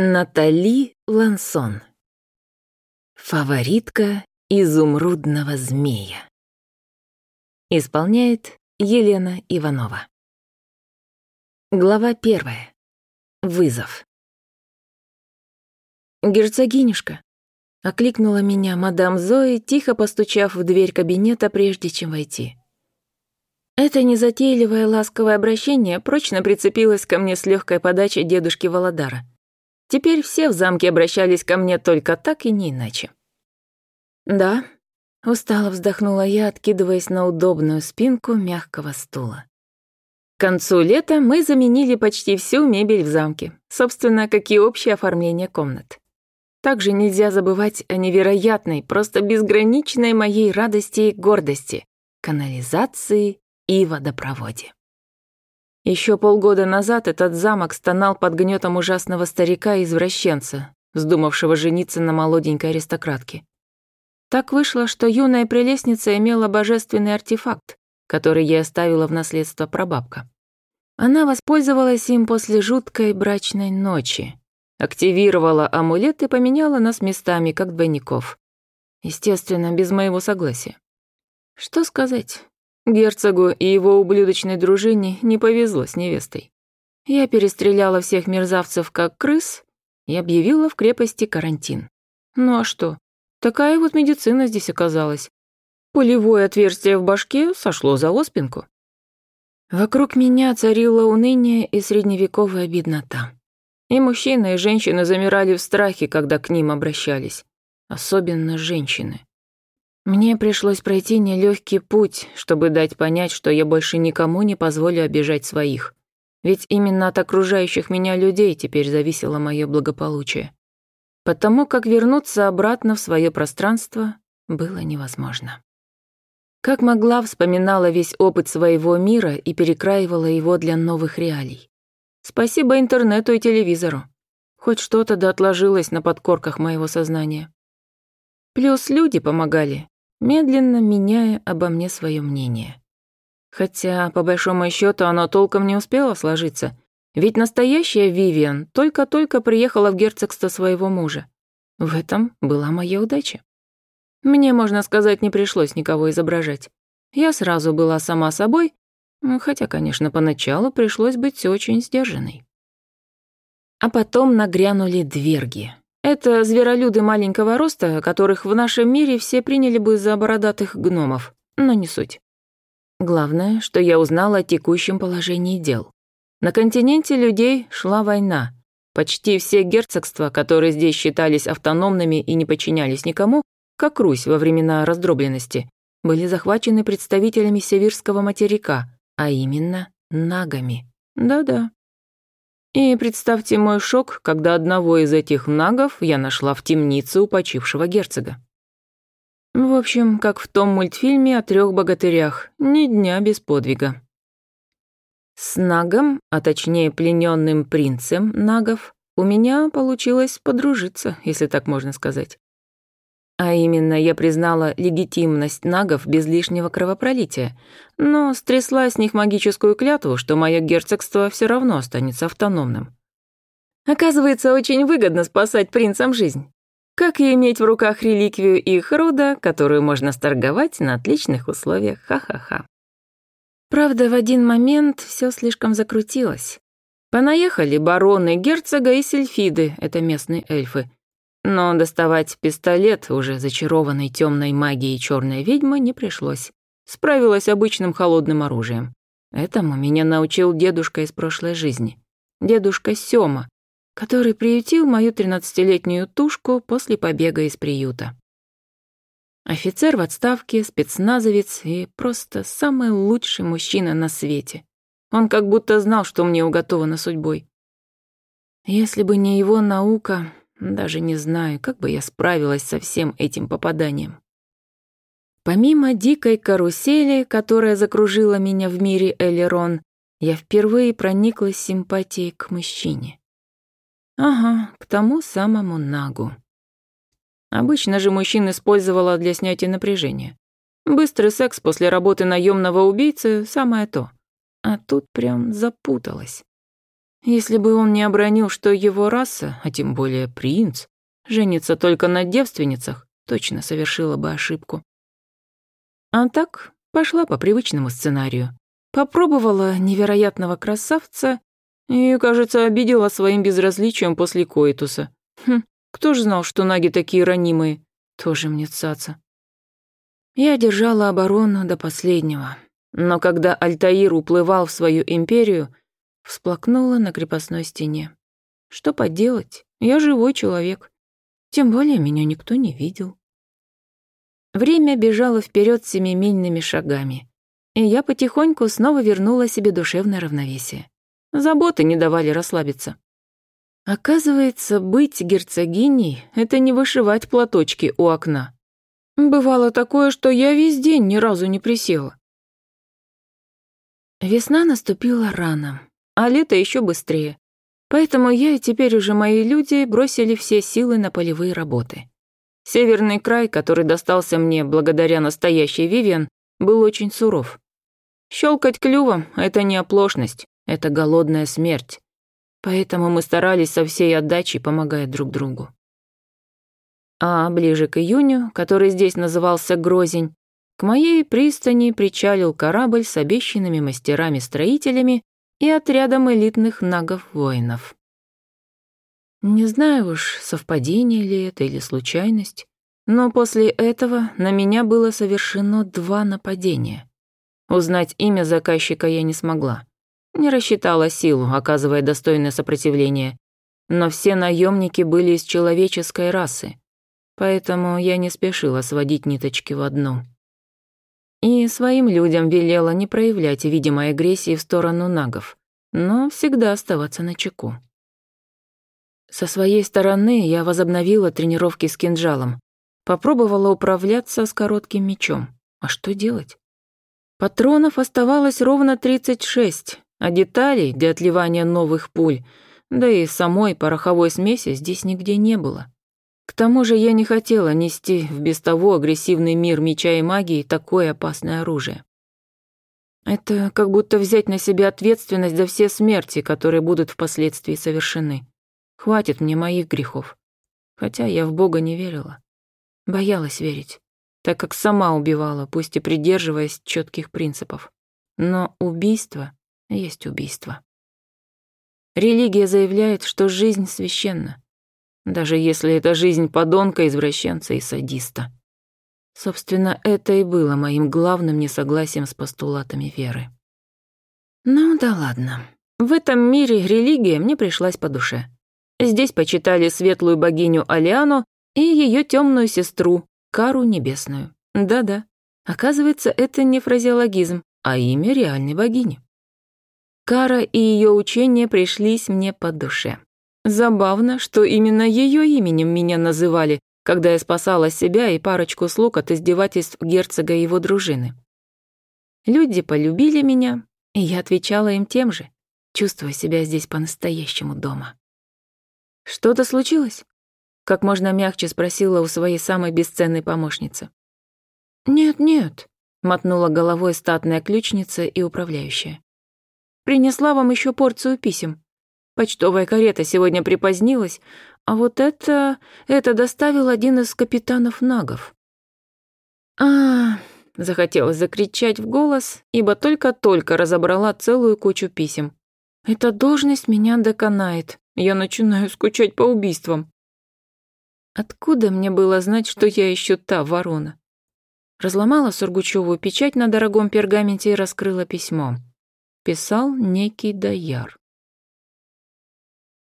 Натали Лансон. Фаворитка изумрудного змея. Исполняет Елена Иванова. Глава первая. Вызов. «Герцогинюшка», — окликнула меня мадам Зои, тихо постучав в дверь кабинета, прежде чем войти. Это незатейливое ласковое обращение прочно прицепилось ко мне с легкой подачи дедушки Володара — Теперь все в замке обращались ко мне только так и не иначе. «Да», — устало вздохнула я, откидываясь на удобную спинку мягкого стула. К концу лета мы заменили почти всю мебель в замке, собственно, как и общее оформление комнат. Также нельзя забывать о невероятной, просто безграничной моей радости и гордости, канализации и водопроводе. Еще полгода назад этот замок стонал под гнетом ужасного старика-извращенца, вздумавшего жениться на молоденькой аристократке. Так вышло, что юная прелестница имела божественный артефакт, который ей оставила в наследство прабабка. Она воспользовалась им после жуткой брачной ночи, активировала амулет и поменяла нас местами, как двойников. Естественно, без моего согласия. Что сказать? Герцогу и его ублюдочной дружине не повезло с невестой. Я перестреляла всех мерзавцев как крыс и объявила в крепости карантин. Ну а что? Такая вот медицина здесь оказалась. Пулевое отверстие в башке сошло за оспинку. Вокруг меня царило уныние и средневековая беднота. И мужчины, и женщины замирали в страхе, когда к ним обращались. Особенно женщины. Мне пришлось пройти нелегкий путь, чтобы дать понять, что я больше никому не позволю обижать своих. Ведь именно от окружающих меня людей теперь зависело мое благополучие. Потому как вернуться обратно в свое пространство было невозможно. Как могла, вспоминала весь опыт своего мира и перекраивала его для новых реалий. Спасибо интернету и телевизору. Хоть что-то да отложилось на подкорках моего сознания. Плюс люди помогали, медленно меняя обо мне свое мнение. Хотя, по большому счету, оно толком не успело сложиться, ведь настоящая Вивиан только-только приехала в герцогство своего мужа. В этом была моя удача. Мне, можно сказать, не пришлось никого изображать. Я сразу была сама собой, ну, хотя, конечно, поначалу пришлось быть очень сдержанной. А потом нагрянули дверги, это зверолюды маленького роста, которых в нашем мире все приняли бы за бородатых гномов, но не суть. Главное, что я узнала о текущем положении дел. На континенте людей шла война. Почти все герцогства, которые здесь считались автономными и не подчинялись никому, как Русь во времена раздробленности, были захвачены представителями Северского материка, а именно нагами. Да-да, и представьте мой шок, когда одного из этих нагов я нашла в темнице у почившего герцога. В общем, как в том мультфильме о трех богатырях, ни дня без подвига. С нагом, а точнее плененным принцем нагов, у меня получилось подружиться, если так можно сказать. А именно, я признала легитимность нагов без лишнего кровопролития, но стрясла с них магическую клятву, что мое герцогство все равно останется автономным. Оказывается, очень выгодно спасать принцам жизнь. Как и иметь в руках реликвию их рода, которую можно сторговать на отличных условиях, ха-ха-ха. Правда, в один момент все слишком закрутилось. Понаехали бароны, герцога и сельфиды, это местные эльфы, но доставать пистолет, уже зачарованной темной магией черной ведьмы, не пришлось. Справилась обычным холодным оружием. Этому меня научил дедушка из прошлой жизни. Дедушка Сёма, который приютил мою тринадцатилетнюю тушку после побега из приюта. Офицер в отставке, спецназовец и просто самый лучший мужчина на свете. Он как будто знал, что мне уготовано судьбой. Если бы не его наука, даже не знаю, как бы я справилась со всем этим попаданием. Помимо дикой карусели, которая закружила меня в мире Элерон, я впервые прониклась симпатией к мужчине. Ага, к тому самому Нагу. Обычно же мужчин использовала для снятия напряжения. Быстрый секс после работы наемного убийцы — самое то. А тут прям запуталась. Если бы он не обронил, что его раса, а тем более принц, женится только на девственницах, точно совершила бы ошибку. А так пошла по привычному сценарию. Попробовала невероятного красавца и, кажется, обидела своим безразличием после коитуса. Хм, кто ж знал, что наги такие ранимые? Тоже мне цаца. Я держала оборону до последнего. Но когда Альтаир уплывал в свою империю — всплакнула на крепостной стене. Что поделать, я живой человек. Тем более меня никто не видел. Время бежало вперед семимильными шагами, и я потихоньку снова вернула себе душевное равновесие. Заботы не давали расслабиться. Оказывается, быть герцогиней — это не вышивать платочки у окна. Бывало такое, что я весь день ни разу не присела. Весна наступила рано, а лето еще быстрее. Поэтому я и теперь уже мои люди бросили все силы на полевые работы. Северный край, который достался мне благодаря настоящей Вивиан, был очень суров. Щелкать клювом – это не оплошность, это голодная смерть. Поэтому мы старались со всей отдачей, помогая друг другу. А ближе к июню, который здесь назывался Грозень, к моей пристани причалил корабль с обещанными мастерами-строителями и отрядом элитных нагов-воинов. Не знаю уж, совпадение ли это или случайность, но после этого на меня было совершено два нападения. Узнать имя заказчика я не смогла. Не рассчитала силу, оказывая достойное сопротивление. Но все наемники были из человеческой расы, поэтому я не спешила сводить ниточки в одну. И своим людям велела не проявлять видимой агрессии в сторону нагов, но всегда оставаться на чеку. Со своей стороны я возобновила тренировки с кинжалом, попробовала управляться с коротким мечом. А что делать? Патронов оставалось ровно 36, а деталей для отливания новых пуль, да и самой пороховой смеси здесь нигде не было. К тому же я не хотела нести в без того агрессивный мир меча и магии такое опасное оружие. Это как будто взять на себя ответственность за все смерти, которые будут впоследствии совершены. Хватит мне моих грехов. Хотя я в Бога не верила. Боялась верить, так как сама убивала, пусть и придерживаясь четких принципов. Но убийство есть убийство. Религия заявляет, что жизнь священна даже если это жизнь подонка, извращенца и садиста. Собственно, это и было моим главным несогласием с постулатами веры. Ну да ладно. В этом мире религия мне пришлась по душе. Здесь почитали светлую богиню Алиану и ее темную сестру, Кару Небесную. Да-да, оказывается, это не фразеологизм, а имя реальной богини. Кара и ее учение пришлись мне по душе. Забавно, что именно ее именем меня называли, когда я спасала себя и парочку слуг от издевательств герцога и его дружины. Люди полюбили меня, и я отвечала им тем же, чувствуя себя здесь по-настоящему дома. «Что-то случилось?» — как можно мягче спросила у своей самой бесценной помощницы. «Нет-нет», — мотнула головой статная ключница и управляющая. «Принесла вам еще порцию писем. Почтовая карета сегодня припозднилась, а вот это... это доставил один из капитанов Нагов. а Захотелось закричать в голос, ибо только-только разобрала целую кучу писем. «Эта должность меня доконает. Я начинаю скучать по убийствам». Откуда мне было знать, что я еще та ворона? Разломала Сургучеву печать на дорогом пергаменте и раскрыла письмо. Писал некий Даяр.